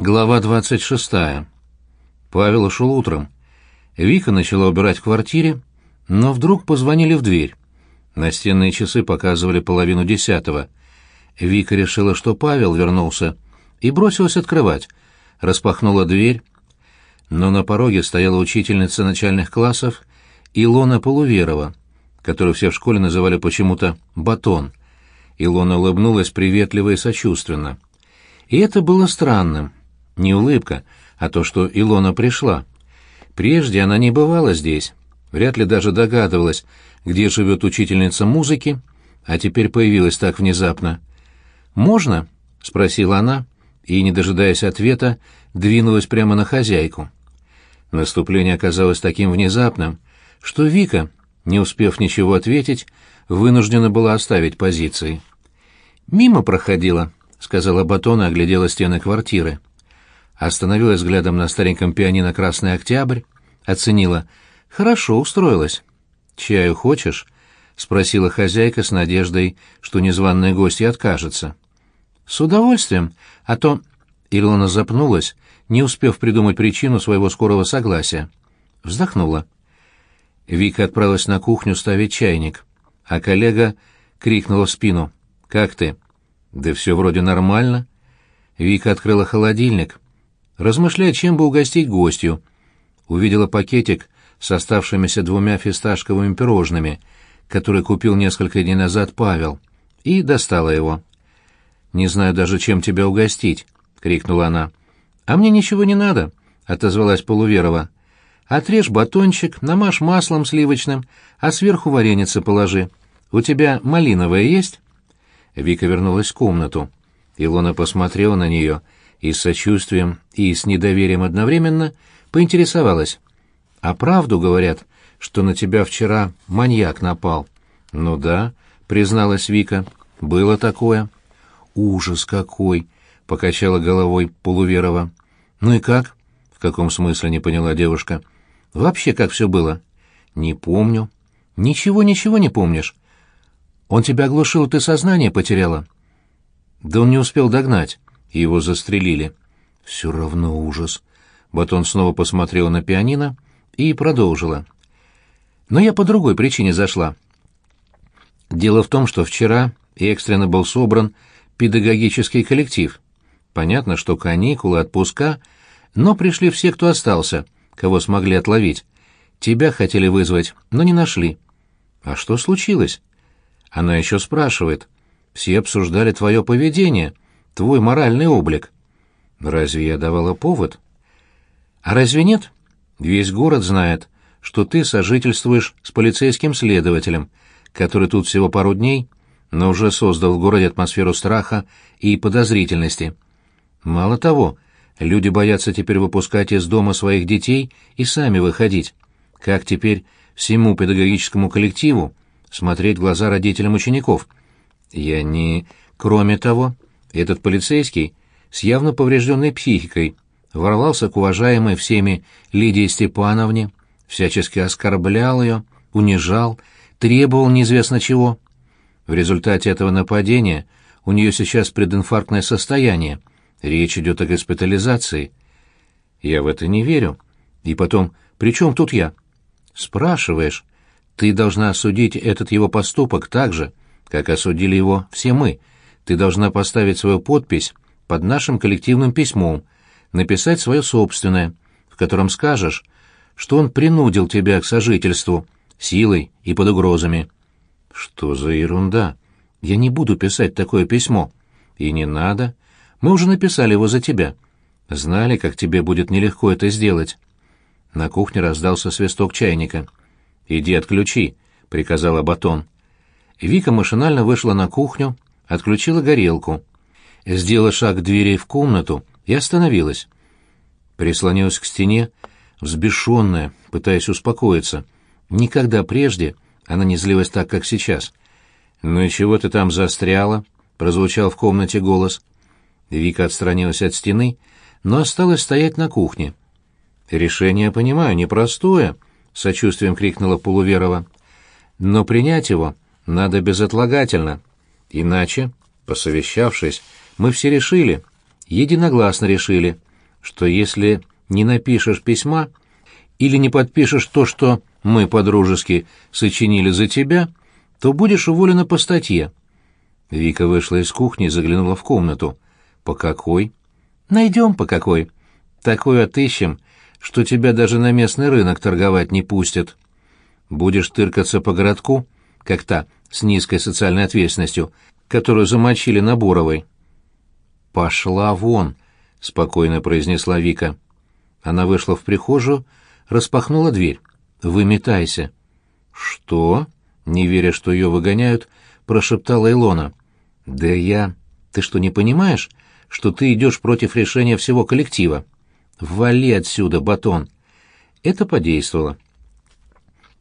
Глава 26. Павел шел утром. Вика начала убирать в квартире, но вдруг позвонили в дверь. Настенные часы показывали половину десятого. Вика решила, что Павел вернулся, и бросилась открывать. Распахнула дверь, но на пороге стояла учительница начальных классов Илона Полуверова, которую все в школе называли почему-то «батон». Илона улыбнулась приветливо и сочувственно. И это было странным — не улыбка, а то, что Илона пришла. Прежде она не бывала здесь, вряд ли даже догадывалась, где живет учительница музыки, а теперь появилась так внезапно. «Можно?» — спросила она, и, не дожидаясь ответа, двинулась прямо на хозяйку. Наступление оказалось таким внезапным, что Вика, не успев ничего ответить, вынуждена была оставить позиции. «Мимо проходила», — сказала Батона, оглядела стены квартиры остановилась взглядом на стареньком пианино «Красный Октябрь», оценила. «Хорошо устроилась». «Чаю хочешь?» — спросила хозяйка с надеждой, что незваный гость и откажется. «С удовольствием, а то...» Илона запнулась, не успев придумать причину своего скорого согласия. Вздохнула. Вика отправилась на кухню ставить чайник, а коллега крикнула в спину. «Как ты?» «Да все вроде нормально». Вика открыла холодильник — размышляя, чем бы угостить гостью. Увидела пакетик с оставшимися двумя фисташковыми пирожными, который купил несколько дней назад Павел, и достала его. «Не знаю даже, чем тебя угостить», — крикнула она. «А мне ничего не надо», — отозвалась Полуверова. «Отрежь батончик, намажь маслом сливочным, а сверху вареницы положи. У тебя малиновая есть?» Вика вернулась в комнату. Илона посмотрела на нее — и с сочувствием, и с недоверием одновременно поинтересовалась. «А правду говорят, что на тебя вчера маньяк напал?» «Ну да», — призналась Вика, — «было такое». «Ужас какой!» — покачала головой Полуверова. «Ну и как?» — в каком смысле не поняла девушка. «Вообще как все было?» «Не помню». «Ничего, ничего не помнишь?» «Он тебя оглушил, ты сознание потеряла?» «Да он не успел догнать и его застрелили. Все равно ужас. Батон снова посмотрел на пианино и продолжила. Но я по другой причине зашла. Дело в том, что вчера экстренно был собран педагогический коллектив. Понятно, что каникулы, отпуска, но пришли все, кто остался, кого смогли отловить. Тебя хотели вызвать, но не нашли. А что случилось? Она еще спрашивает. Все обсуждали твое поведение твой моральный облик. Разве я давала повод? А разве нет? Весь город знает, что ты сожительствуешь с полицейским следователем, который тут всего пару дней, но уже создал в городе атмосферу страха и подозрительности. Мало того, люди боятся теперь выпускать из дома своих детей и сами выходить. Как теперь всему педагогическому коллективу смотреть в глаза родителям учеников? Я не... Кроме того, этот полицейский с явно поврежденной психикой ворвался к уважаемой всеми Лидии Степановне, всячески оскорблял ее, унижал, требовал неизвестно чего. В результате этого нападения у нее сейчас прединфарктное состояние, речь идет о госпитализации. Я в это не верю. И потом, при чем тут я? Спрашиваешь. Ты должна осудить этот его поступок так же, как осудили его все мы, ты должна поставить свою подпись под нашим коллективным письмом, написать свое собственное, в котором скажешь, что он принудил тебя к сожительству силой и под угрозами. Что за ерунда? Я не буду писать такое письмо. И не надо. Мы уже написали его за тебя. Знали, как тебе будет нелегко это сделать. На кухне раздался свисток чайника. «Иди отключи», — приказала Батон. Вика машинально вышла на кухню, отключила горелку. Сделала шаг к двери в комнату и остановилась. Прислонилась к стене, взбешенная, пытаясь успокоиться. Никогда прежде она не злилась так, как сейчас. «Ну и чего ты там застряла?» — прозвучал в комнате голос. Вика отстранилась от стены, но осталась стоять на кухне. «Решение, понимаю, непростое», — сочувствием крикнула Полуверова. «Но принять его надо безотлагательно». Иначе, посовещавшись, мы все решили, единогласно решили, что если не напишешь письма или не подпишешь то, что мы по-дружески сочинили за тебя, то будешь уволена по статье. Вика вышла из кухни и заглянула в комнату. «По какой?» «Найдем по какой. Такой отыщем, что тебя даже на местный рынок торговать не пустят. Будешь тыркаться по городку, как та с низкой социальной ответственностью, которую замочили на Буровой. «Пошла вон!» — спокойно произнесла Вика. Она вышла в прихожую, распахнула дверь. «Выметайся!» «Что?» — не веря, что ее выгоняют, прошептала Илона. «Да я... Ты что, не понимаешь, что ты идешь против решения всего коллектива? Вали отсюда, батон!» Это подействовало.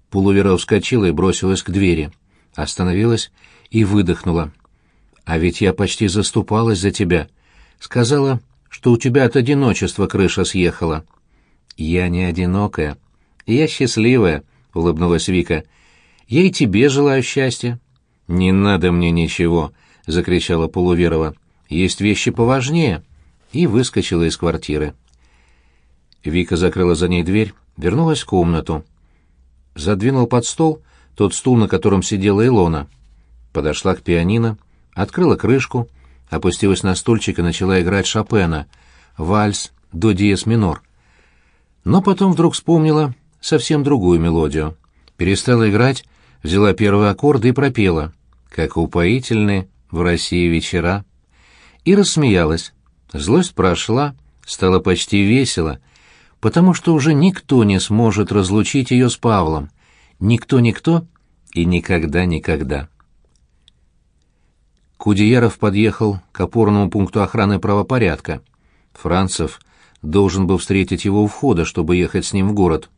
Пулувера вскочила и бросилась к двери. Остановилась и выдохнула. «А ведь я почти заступалась за тебя. Сказала, что у тебя от одиночества крыша съехала». «Я не одинокая. Я счастливая», — улыбнулась Вика. «Я и тебе желаю счастья». «Не надо мне ничего», — закричала Полуверова. «Есть вещи поважнее». И выскочила из квартиры. Вика закрыла за ней дверь, вернулась в комнату задвинул под стол тот стул, на котором сидела Илона. Подошла к пианино, открыла крышку, опустилась на стульчик и начала играть Шопена, вальс до диез минор. Но потом вдруг вспомнила совсем другую мелодию. Перестала играть, взяла первые аккорды и пропела «Как упоительны в России вечера». И рассмеялась. Злость прошла, стало почти весело, потому что уже никто не сможет разлучить ее с Павлом. Никто-никто и никогда-никогда. Кудеяров подъехал к опорному пункту охраны правопорядка. Францев должен был встретить его у входа, чтобы ехать с ним в город.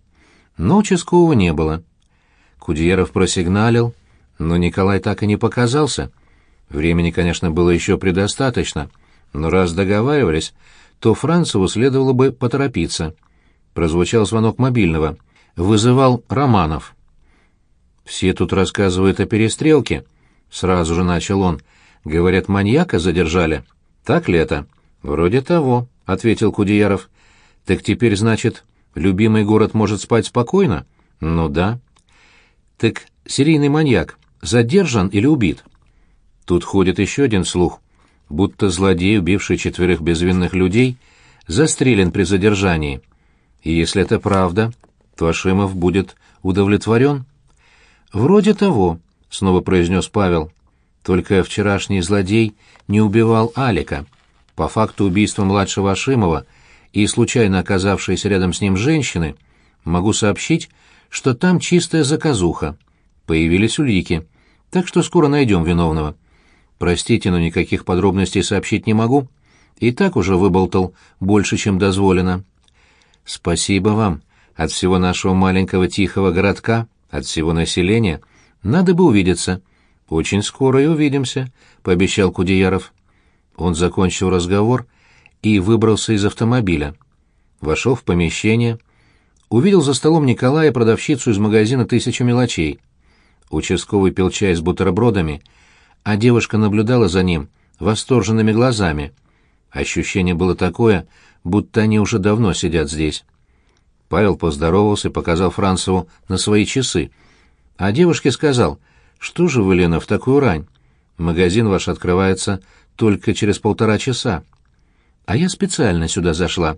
Но участкового не было. Кудеяров просигналил, но Николай так и не показался. Времени, конечно, было еще предостаточно, но раз договаривались, то Францеву следовало бы поторопиться прозвучал звонок мобильного. Вызывал Романов. «Все тут рассказывают о перестрелке», — сразу же начал он. «Говорят, маньяка задержали. Так ли это?» «Вроде того», — ответил Кудеяров. «Так теперь, значит, любимый город может спать спокойно?» «Ну да». «Так серийный маньяк задержан или убит?» Тут ходит еще один слух, будто злодей, убивший четверых безвинных людей, застрелен при задержании. И если это правда, то Ашимов будет удовлетворен. «Вроде того», — снова произнес Павел. «Только вчерашний злодей не убивал Алика. По факту убийства младшего Ашимова и случайно оказавшейся рядом с ним женщины, могу сообщить, что там чистая заказуха. Появились улики, так что скоро найдем виновного. Простите, но никаких подробностей сообщить не могу. И так уже выболтал больше, чем дозволено». Спасибо вам от всего нашего маленького тихого городка, от всего населения. Надо бы увидеться. Очень скоро и увидимся, пообещал Кудеяров. Он закончил разговор и выбрался из автомобиля. Вошел в помещение, увидел за столом Николая продавщицу из магазина «Тысяча мелочей». Участковый пил чай с бутербродами, а девушка наблюдала за ним восторженными глазами. Ощущение было такое, будто они уже давно сидят здесь. Павел поздоровался и показал Францеву на свои часы. А девушке сказал, «Что же вы, Лена, в такую рань? Магазин ваш открывается только через полтора часа. А я специально сюда зашла.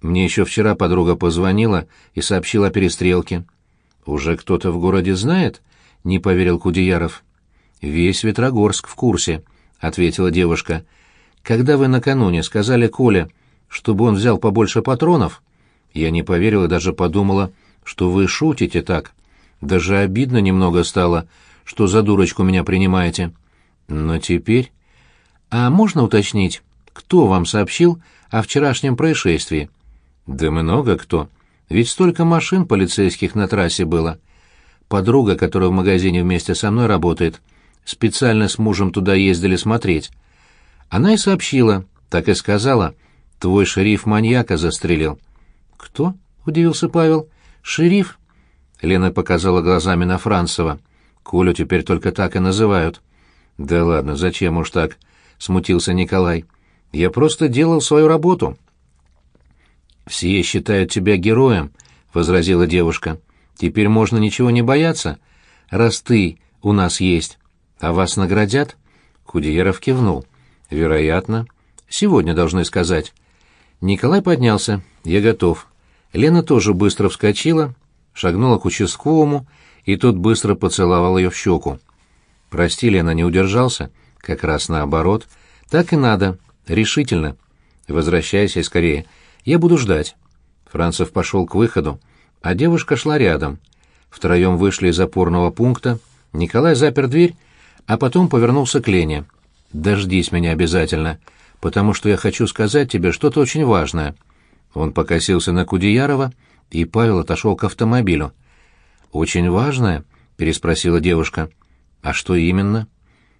Мне еще вчера подруга позвонила и сообщила о перестрелке». «Уже кто-то в городе знает?» — не поверил Кудеяров. «Весь Ветрогорск в курсе», — ответила девушка. «Когда вы накануне сказали Коле, чтобы он взял побольше патронов? Я не поверила и даже подумала, что вы шутите так. Даже обидно немного стало, что за дурочку меня принимаете. Но теперь... А можно уточнить, кто вам сообщил о вчерашнем происшествии? Да много кто. Ведь столько машин полицейских на трассе было. Подруга, которая в магазине вместе со мной работает, специально с мужем туда ездили смотреть. Она и сообщила, так и сказала — Твой шериф маньяка застрелил. Кто? удивился Павел. Шериф? Лена показала глазами на Францева. Колю теперь только так и называют. Да ладно, зачем уж так? смутился Николай. Я просто делал свою работу. Все считают тебя героем, возразила девушка. Теперь можно ничего не бояться, раз ты у нас есть. А вас наградят? Кудееров кивнул. Вероятно, сегодня должны сказать. Николай поднялся. «Я готов». Лена тоже быстро вскочила, шагнула к участковому, и тот быстро поцеловал ее в щеку. «Прости, Лена, не удержался. Как раз наоборот. Так и надо. Решительно. Возвращайся скорее. Я буду ждать». Францев пошел к выходу, а девушка шла рядом. Втроем вышли из опорного пункта. Николай запер дверь, а потом повернулся к Лене. «Дождись меня обязательно потому что я хочу сказать тебе что-то очень важное». Он покосился на Кудеярова, и Павел отошел к автомобилю. «Очень важное?» — переспросила девушка. «А что именно?»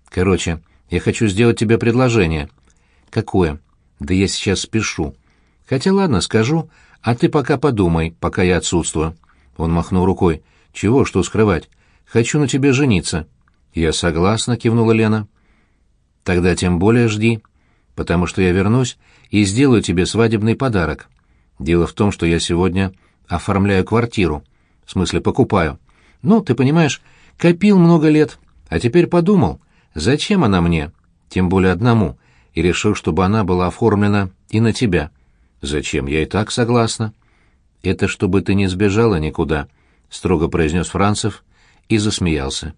«Короче, я хочу сделать тебе предложение». «Какое?» «Да я сейчас спешу». «Хотя ладно, скажу, а ты пока подумай, пока я отсутствую». Он махнул рукой. «Чего, что скрывать? Хочу на тебе жениться». «Я согласна», — кивнула Лена. «Тогда тем более жди» потому что я вернусь и сделаю тебе свадебный подарок. Дело в том, что я сегодня оформляю квартиру. В смысле, покупаю. Ну, ты понимаешь, копил много лет, а теперь подумал, зачем она мне, тем более одному, и решил, чтобы она была оформлена и на тебя. Зачем? Я и так согласна. Это чтобы ты не сбежала никуда, строго произнес Францев и засмеялся.